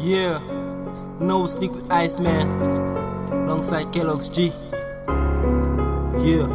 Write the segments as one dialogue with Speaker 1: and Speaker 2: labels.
Speaker 1: Yeah, no sneak with Iceman, alongside Kellogz-G. Yeah.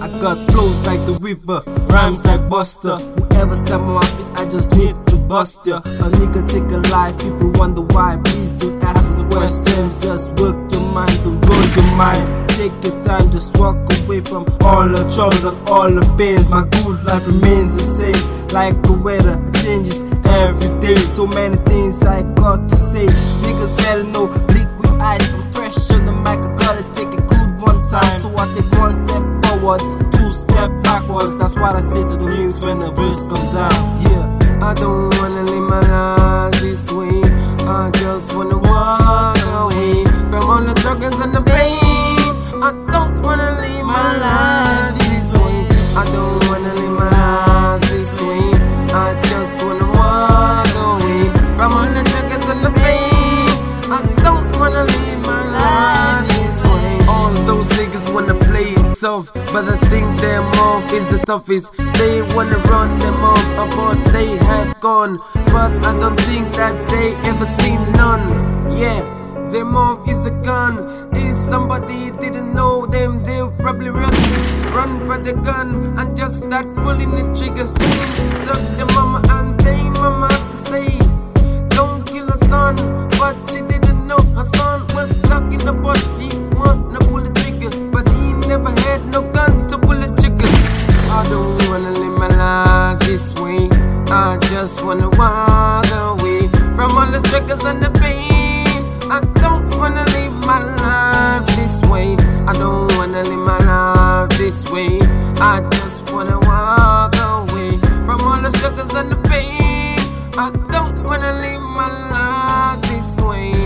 Speaker 1: I got flows like the river, rhymes like Buster. Whoever step on my feet, I just need to bust ya. A nigga take a life, people wonder why. Please don't ask the questions, just work your mind, don't blow your mind. Take your time, just walk away from all the troubles and all the pains. My good life remains the same, like the weather changes every day. So many things I got to say. Niggas better know liquid ice. I'm fresh on the mic. I gotta take a good one time. So I take one step forward, two step backwards. That's what I say to the muse when the verse come down. Yeah.
Speaker 2: I don't wanna live my life this way. I just wanna walk away from all the struggles and the all the struggles and the pain. I don't wanna live my life this way. All those niggas wanna play tough, but I think their mouth is the toughest. They wanna run them off, but they have gone. But I don't think that they ever seen none. Yeah, their mouth is the gun. If somebody didn't know them, they'll probably run, run for the gun and just start pulling the trigger. wanna walk away from all the struggles and the pain. I don't wanna live my life this way. I don't wanna live my life this way. I just wanna walk away from all the struggles and the pain. I don't wanna live my life this way.